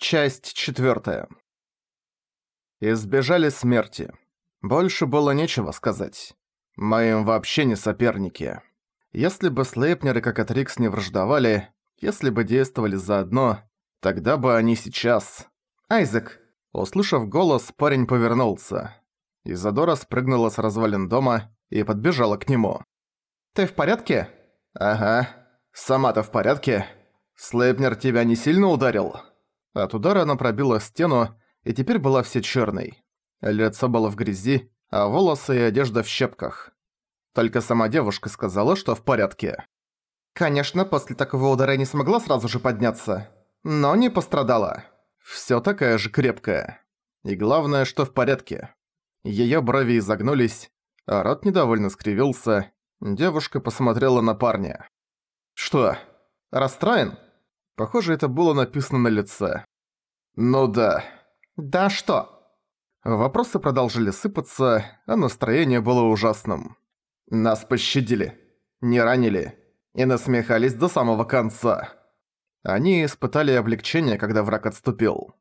Часть четвертая. Избежали смерти. Больше было нечего сказать. Мы им вообще не соперники. Если бы Слейпнер и Кокатрикс не враждовали, если бы действовали заодно, тогда бы они сейчас... «Айзек!» Услышав голос, парень повернулся. Изадора спрыгнула с развалин дома и подбежала к нему. «Ты в порядке?» «Ага. Сама-то в порядке? Слейпнер тебя не сильно ударил?» От удара она пробила стену и теперь была все черной. Лицо было в грязи, а волосы и одежда в щепках. Только сама девушка сказала, что в порядке. Конечно, после такого удара не смогла сразу же подняться, но не пострадала. Всё такая же крепкая. И главное, что в порядке. Её брови изогнулись, а рот недовольно скривился. Девушка посмотрела на парня. «Что, расстроен?» Похоже, это было написано на лице. «Ну да». «Да что?» Вопросы продолжили сыпаться, а настроение было ужасным. Нас пощадили, не ранили и насмехались до самого конца. Они испытали облегчение, когда враг отступил.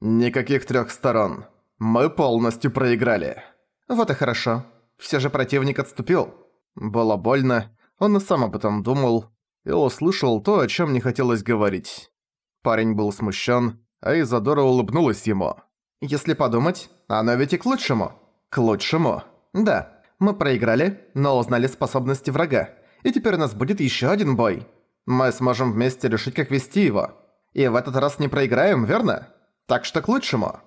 Никаких трёх сторон. Мы полностью проиграли. Вот и хорошо. Все же противник отступил. Было больно, он и сам об этом думал, и услышал то, о чем не хотелось говорить. Парень был смущен, а Изадора улыбнулась ему. «Если подумать, оно ведь и к лучшему». «К лучшему?» «Да, мы проиграли, но узнали способности врага, и теперь у нас будет еще один бой. Мы сможем вместе решить, как вести его. И в этот раз не проиграем, верно? Так что к лучшему».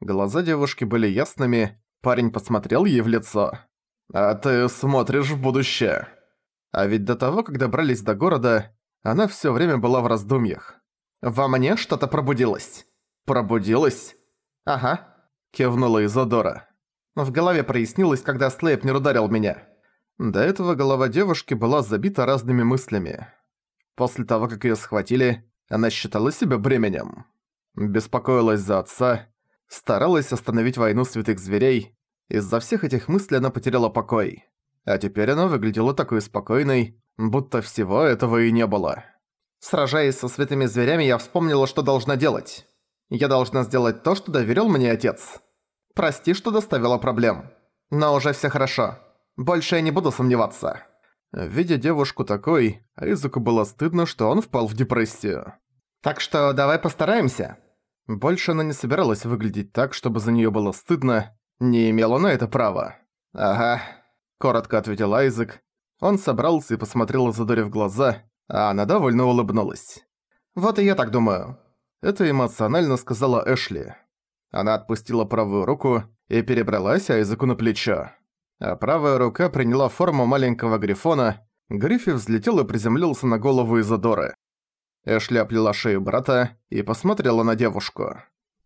Глаза девушки были ясными, парень посмотрел ей в лицо. «А ты смотришь в будущее». А ведь до того, когда брались до города, она всё время была в раздумьях. «Во мне что-то пробудилось». «Пробудилось?» «Ага», — кивнула Изодора. В голове прояснилось, когда Слейпнер ударил меня. До этого голова девушки была забита разными мыслями. После того, как её схватили, она считала себя бременем. Беспокоилась за отца, старалась остановить войну святых зверей. Из-за всех этих мыслей она потеряла покой. А теперь она выглядела такой спокойной, будто всего этого и не было. Сражаясь со святыми зверями, я вспомнила, что должна делать. Я должна сделать то, что доверил мне отец. Прости, что доставила проблем. Но уже всё хорошо. Больше я не буду сомневаться. Видя девушку такой, Айзеку было стыдно, что он впал в депрессию. Так что давай постараемся. Больше она не собиралась выглядеть так, чтобы за неё было стыдно, не имела на это права. Ага, коротко ответил Айзек. Он собрался и посмотрел Изадоре в глаза, а она довольно улыбнулась. «Вот и я так думаю». Это эмоционально сказала Эшли. Она отпустила правую руку и перебралась Айзеку на плечо. А правая рука приняла форму маленького грифона, Гриффи взлетел и приземлился на голову Изадоры. Эшли оплела шею брата и посмотрела на девушку.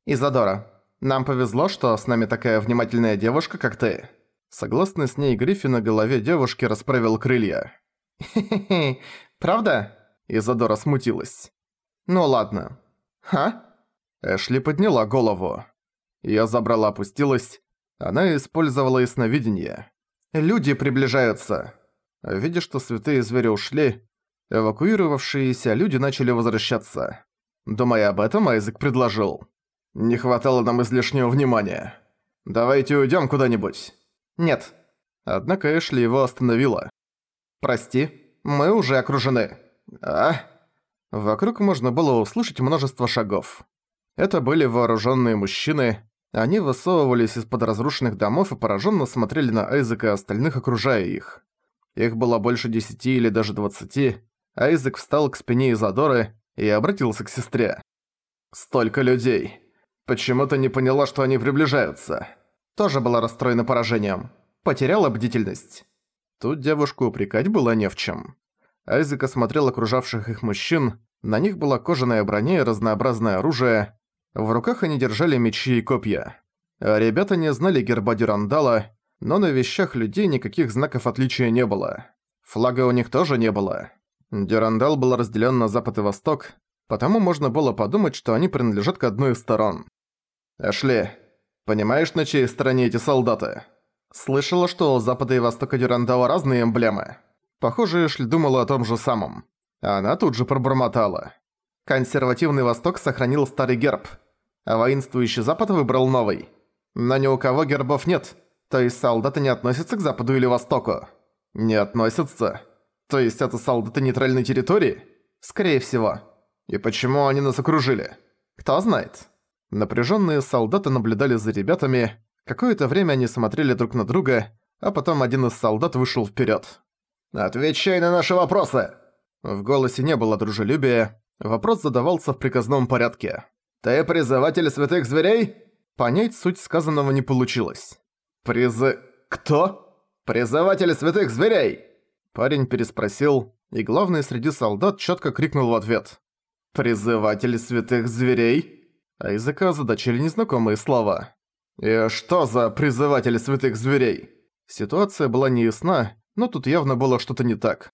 «Изадора, нам повезло, что с нами такая внимательная девушка, как ты». Согласно с ней, Гриффи на голове девушки расправил крылья. «Хе-хе-хе, правда?» Изадора смутилась. «Ну ладно. Ха?» Эшли подняла голову. Её забрала опустилась. Она использовала ясновидение. «Люди приближаются!» Видя, что святые звери ушли, эвакуировавшиеся люди начали возвращаться. Думая об этом, Айзек предложил. «Не хватало нам излишнего внимания. Давайте уйдём куда-нибудь». «Нет». Однако Эшли его остановила. «Прости, мы уже окружены». «А?» Вокруг можно было услышать множество шагов. Это были вооруженные мужчины. Они высовывались из-под разрушенных домов и пораженно смотрели на Айзека и остальных, окружая их. Их было больше десяти или даже двадцати. Айзек встал к спине Изадоры и обратился к сестре. «Столько людей. Почему ты не поняла, что они приближаются?» тоже была расстроена поражением. Потеряла бдительность. Тут девушку упрекать было не в чем. Айзек осмотрел окружавших их мужчин, на них была кожаная броня и разнообразное оружие. В руках они держали мечи и копья. А ребята не знали герба Дюрандала, но на вещах людей никаких знаков отличия не было. Флага у них тоже не было. Дюрандал был разделен на запад и восток, потому можно было подумать, что они принадлежат к одной из сторон. «Эшли, Понимаешь, на чьей стороне эти солдаты? Слышала, что у Запада и Востока Дюрандала разные эмблемы. Похоже, Эшли думала о том же самом. Она тут же пробормотала. Консервативный Восток сохранил старый герб, а воинствующий Запад выбрал новый. Но ни у кого гербов нет, то есть солдаты не относятся к Западу или Востоку. Не относятся? То есть это солдаты нейтральной территории? Скорее всего. И почему они нас окружили? Кто знает. Напряженные солдаты наблюдали за ребятами. Какое-то время они смотрели друг на друга, а потом один из солдат вышел вперед. «Отвечай на наши вопросы!» В голосе не было дружелюбия. Вопрос задавался в приказном порядке. «Ты призыватель святых зверей?» Понять суть сказанного не получилось. «Призы... кто?» «Призыватель святых зверей!» Парень переспросил, и главный среди солдат четко крикнул в ответ. «Призыватель святых зверей?» А языка задачили незнакомые слова. «И что за призыватель святых зверей?» Ситуация была неясна, но тут явно было что-то не так.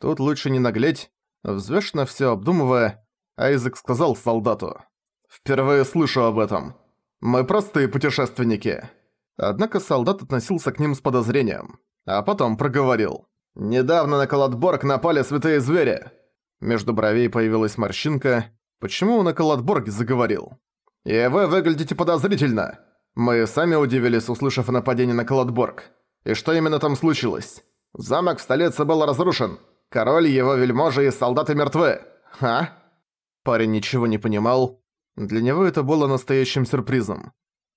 Тут лучше не наглеть, взвешенно все обдумывая, Айзек сказал солдату. «Впервые слышу об этом. Мы простые путешественники». Однако солдат относился к ним с подозрением, а потом проговорил. «Недавно на Калатборг напали святые звери. Между бровей появилась морщинка. Почему он о Калатборге заговорил? «И вы выглядите подозрительно. Мы сами удивились, услышав о нападении на Калатборг. И что именно там случилось? Замок в столице был разрушен. Король, его вельможи и солдаты мертвы. А?» Парень ничего не понимал. Для него это было настоящим сюрпризом.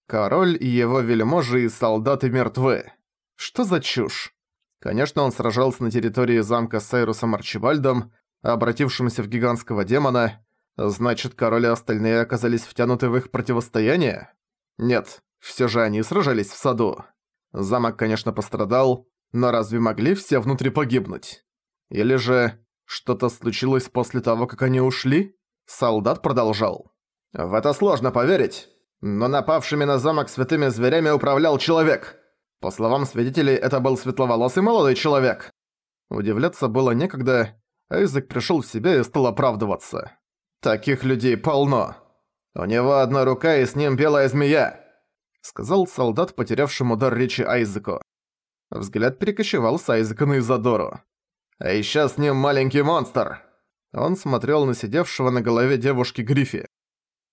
Король и его вельможи и солдаты мертвы. Что за чушь? Конечно, он сражался на территории замка с Сайрусом Арчибальдом, обратившимся в гигантского демона, значит, король и остальные оказались втянуты в их противостояние? Нет, все же они сражались в саду. Замок, конечно, пострадал, но разве могли все внутри погибнуть? Или же что-то случилось после того, как они ушли? Солдат продолжал. «В это сложно поверить, но напавшими на замок святыми зверями управлял человек. По словам свидетелей, это был светловолосый молодой человек». Удивляться было некогда, Айзек пришел в себя и стал оправдываться. «Таких людей полно. У него одна рука и с ним белая змея», сказал солдат, потерявшему дар речи Айзеку. Взгляд перекочевал с Айзека на Изодору. «А ещё с ним маленький монстр!» Он смотрел на сидевшего на голове девушки Гриффи.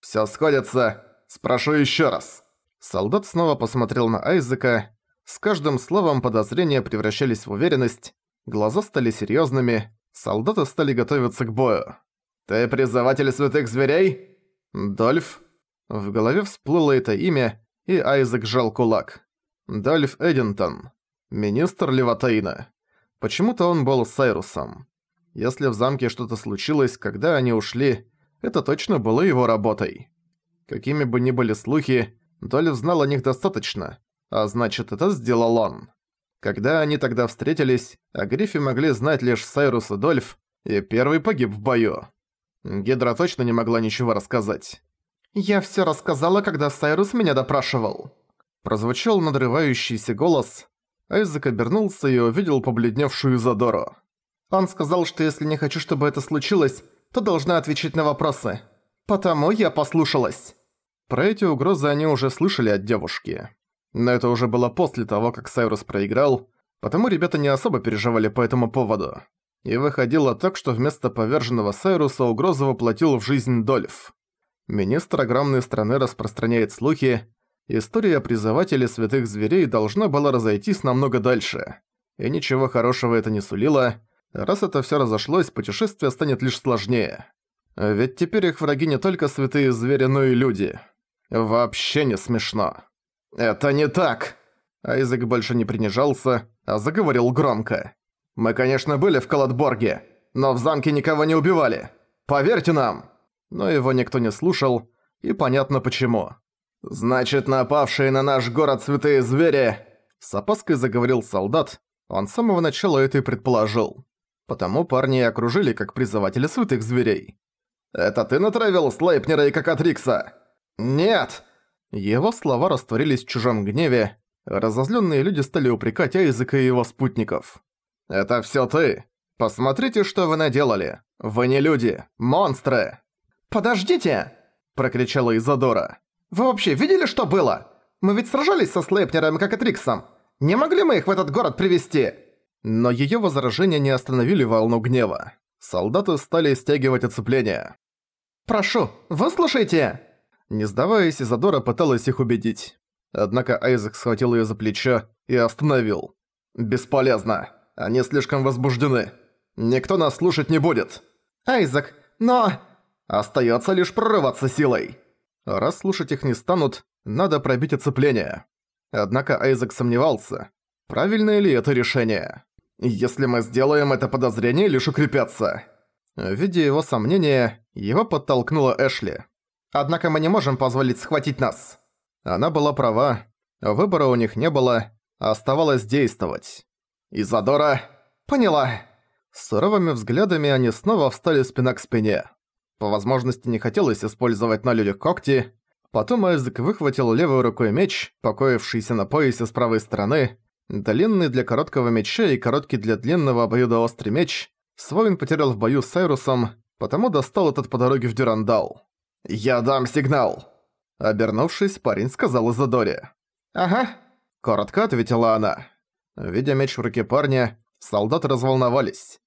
«Всё сходится. Спрошу ещё раз». Солдат снова посмотрел на Айзека. С каждым словом подозрения превращались в уверенность, глаза стали серьёзными, Солдаты стали готовиться к бою. «Ты призыватель святых зверей?» «Дольф?» В голове всплыло это имя, и Айзек сжал кулак. Дольф Эдинтон. Министр Леватаина. Почему-то он был Сайрусом. Если в замке что-то случилось, когда они ушли, это точно было его работой. Какими бы ни были слухи, Дольф знал о них достаточно, а значит, это сделал он. Когда они тогда встретились, о Грифе могли знать лишь Сайрус и Дольф, и первый погиб в бою. Гидра точно не могла ничего рассказать. «Я всё рассказала, когда Сайрус меня допрашивал». Прозвучал надрывающийся голос. Айзек обернулся и увидел побледневшую Задору. Он сказал, что если не хочу, чтобы это случилось, то должна отвечать на вопросы. Потому я послушалась. Про эти угрозы они уже слышали от девушки. Но это уже было после того, как Сайрус проиграл, потому ребята не особо переживали по этому поводу. И выходило так, что вместо поверженного Сайруса угрозу воплотил в жизнь Дольф. Министр огромной страны распространяет слухи, история призывателей святых зверей должна была разойтись намного дальше. И ничего хорошего это не сулило. Раз это все разошлось, путешествие станет лишь сложнее. Ведь теперь их враги не только святые звери, но и люди. Вообще не смешно. «Это не так!» Айзек больше не принижался, а заговорил громко. «Мы, конечно, были в Калатборге, но в замке никого не убивали. Поверьте нам!» Но его никто не слушал, и понятно почему. «Значит, напавшие на наш город святые звери...» С опаской заговорил солдат, он с самого начала это и предположил. Потому парни и окружили как призыватели святых зверей. «Это ты натравил Слейпнера и Кокатрикса?» «Нет!» Его слова растворились в чужом гневе, разозлённые люди стали упрекать Айзека и его спутников. «Это всё ты! Посмотрите, что вы наделали! Вы не люди, монстры!» «Подождите!» – прокричала Изодора. «Вы вообще видели, что было? Мы ведь сражались со Слейпнером и Кокатриксом! Не могли мы их в этот город привести Но её возражения не остановили волну гнева. Солдаты стали стягивать оцепление. «Прошу, выслушайте!» Не сдаваясь, Изадора пыталась их убедить. Однако Айзек схватил её за плечо и остановил. «Бесполезно. Они слишком возбуждены. Никто нас слушать не будет». «Айзек, но...» «Остаётся лишь прорываться силой». Раз слушать их не станут, надо пробить оцепление. Однако Айзек сомневался, правильное ли это решение. «Если мы сделаем это, подозрение лишь укрепятся». Видя его сомнения, его подтолкнула Эшли. «Однако мы не можем позволить схватить нас». Она была права, выбора у них не было, оставалось действовать. «Изадора...» «Поняла». С суровыми взглядами они снова встали спина к спине. По возможности не хотелось использовать на людях когти, потом Айзек выхватил левой рукой меч, покоившийся на поясе с правой стороны, длинный для короткого меча и короткий для длинного обоюдоострый меч. Свой он потерял в бою с Сайрусом, потому достал этот по дороге в Дюрандал. «Я дам сигнал!» Обернувшись, парень сказал Изадоре. «Ага», — коротко ответила она. Видя меч в руке парня, солдаты разволновались.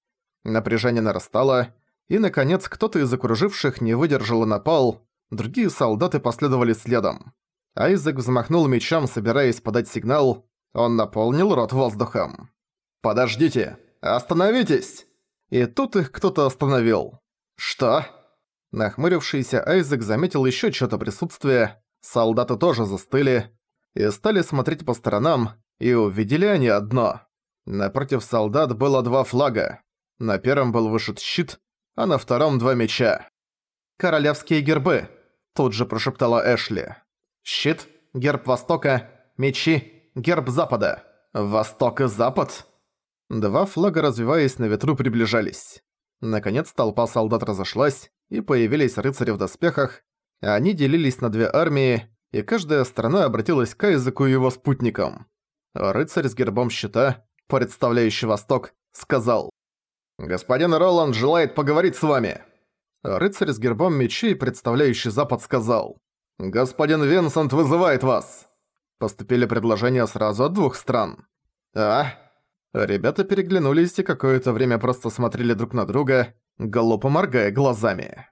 Напряжение нарастало, и, наконец, кто-то из окруживших не выдержал и напал, другие солдаты последовали следом. Айзек взмахнул мечом, собираясь подать сигнал, он наполнил рот воздухом. «Подождите! Остановитесь!» И тут их кто-то остановил. «Что?» Нахмурившийся Айзек заметил ещё что-то присутствие, солдаты тоже застыли и стали смотреть по сторонам, и увидели они одно. Напротив солдат было два флага. На первом был вышит щит, а на втором два меча. «Королевские гербы», — тут же прошептала Эшли. «Щит, герб Востока, мечи, герб Запада. Восток и Запад?» Два флага, развиваясь на ветру, приближались. Наконец толпа солдат разошлась, и появились рыцари в доспехах, они делились на две армии, и каждая страна обратилась к и его спутникам. Рыцарь с гербом щита, представляющий Восток, сказал «Господин Роланд желает поговорить с вами». Рыцарь с гербом мечей, представляющий Запад, сказал «Господин Винсент вызывает вас». Поступили предложения сразу от двух стран. «А?» Ребята переглянулись и какое-то время просто смотрели друг на друга, глупо моргая глазами.